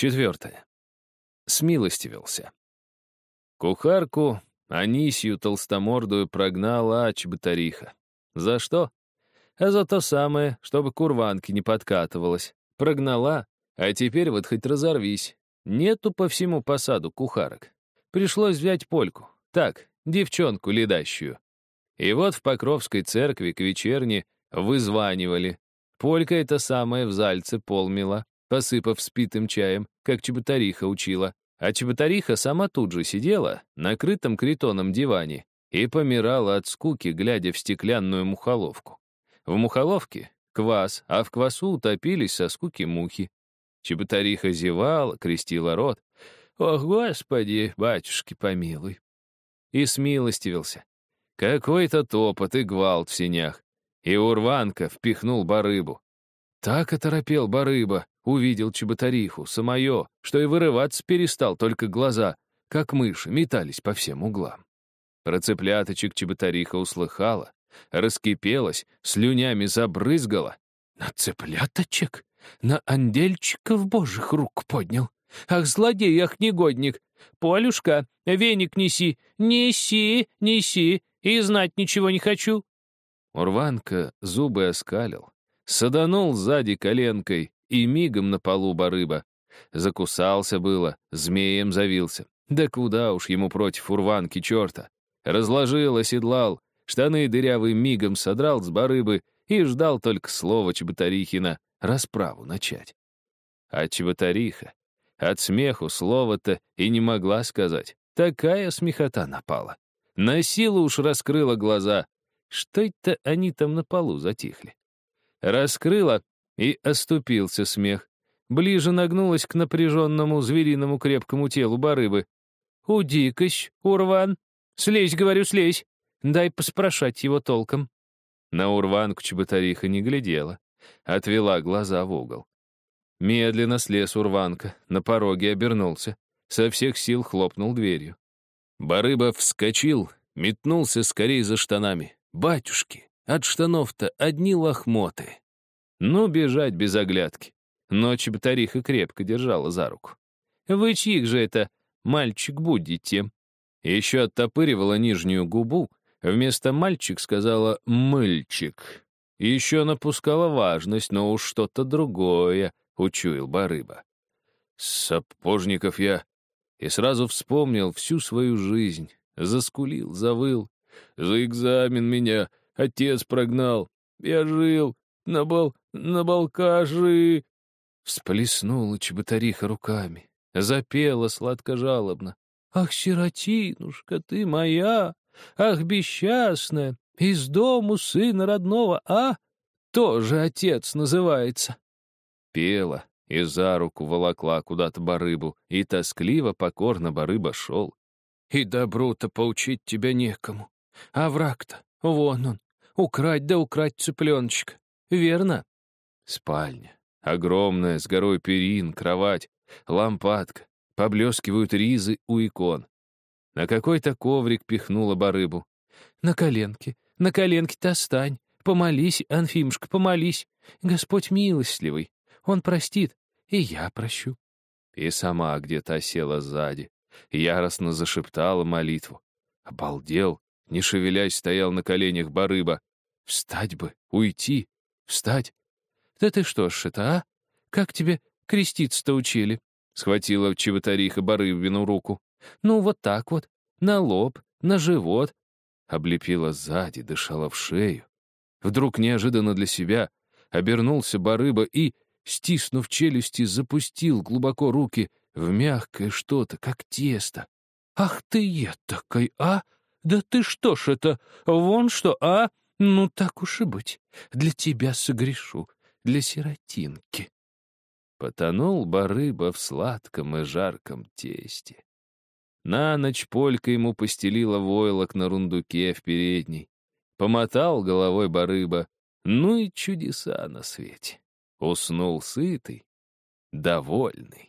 Четвертое. Смилостивился. Кухарку Анисию толстомордую прогнала Ачбатариха. За что? А за то самое, чтобы курванки не подкатывалась. Прогнала, а теперь вот хоть разорвись. Нету по всему посаду кухарок. Пришлось взять польку. Так, девчонку ледащую. И вот в Покровской церкви к вечерне вызванивали. Полька это самое в зальце полмила, посыпав спитым чаем, как чеботариха учила. А чеботариха сама тут же сидела, на крытом критоном диване, и помирала от скуки, глядя в стеклянную мухоловку. В мухоловке — квас, а в квасу утопились со скуки мухи. Чеботариха зевала, крестила рот. «Ох, Господи, батюшки помилуй!» И смилостивился. Какой-то топот и гвалт в сенях. И Урванка впихнул барыбу. Так оторопел барыба, увидел чеботариху, самое, что и вырываться перестал, только глаза, как мыши, метались по всем углам. Про цыпляточек чеботариха услыхала, раскипелась, слюнями забрызгала. На цыпляточек? На андельчиков божьих рук поднял. Ах, злодей, ах, негодник! Полюшка, веник неси, неси, неси, и знать ничего не хочу. Урванка зубы оскалил, саданул сзади коленкой и мигом на полу барыба. Закусался было, змеем завился. Да куда уж ему против урванки черта. Разложил, оседлал, штаны дырявый мигом содрал с барыбы и ждал только слова Чеботарихина расправу начать. А Чеботариха от смеху слова-то и не могла сказать. Такая смехота напала. На силу уж раскрыла глаза. Что это они там на полу затихли? Раскрыла, и оступился смех. Ближе нагнулась к напряженному звериному крепкому телу барыбы. «Удикось, Урван! Слезь, говорю, слезь! Дай поспрашать его толком!» На Урванку чеботариха не глядела, отвела глаза в угол. Медленно слез Урванка, на пороге обернулся, со всех сил хлопнул дверью. Барыба вскочил, метнулся скорей за штанами. «Батюшки, от штанов-то одни лохмоты!» Ну, бежать без оглядки. Но чеботариха крепко держала за руку. «Вы чьих же это, мальчик, будете?» Еще оттопыривала нижнюю губу, вместо «мальчик» сказала «мыльчик». Еще напускала важность, но уж что-то другое, учуял барыба. Сапожников я и сразу вспомнил всю свою жизнь. Заскулил, завыл. За экзамен меня отец прогнал. Я жил на бал... на балкаже. Всплеснула чеботариха руками. Запела сладко-жалобно. «Ах, сиротинушка, ты моя! Ах, бесчастная! Из дому сына родного, а? Тоже отец называется!» Пела и за руку волокла куда-то барыбу, и тоскливо, покорно барыба шел. «И добру-то поучить тебя некому. А враг-то, вон он, украть да украть цыпленочка. Верно?» Спальня. Огромная, с горой перин, кровать, лампадка. Поблескивают ризы у икон. На какой-то коврик пихнула барыбу. «На коленке, на коленке-то стань. Помолись, Анфимушка, помолись. Господь милостливый, Он простит, и я прощу». И сама где-то осела сзади. Яростно зашептала молитву. Обалдел, не шевелясь, стоял на коленях барыба. Встать бы, уйти, встать. Да ты что ж это, а? Как тебе креститься-то учили? Схватила чеботариха барыбину руку. Ну, вот так вот, на лоб, на живот. Облепила сзади, дышала в шею. Вдруг неожиданно для себя обернулся барыба и, стиснув челюсти, запустил глубоко руки в мягкое что-то, как тесто. «Ах ты я такой, а? Да ты что ж это, вон что, а? Ну так уж и быть, для тебя согрешу, для сиротинки». Потонул барыба в сладком и жарком тесте. На ночь полька ему постелила войлок на рундуке в передней. Помотал головой барыба. Ну и чудеса на свете. Уснул сытый, довольный.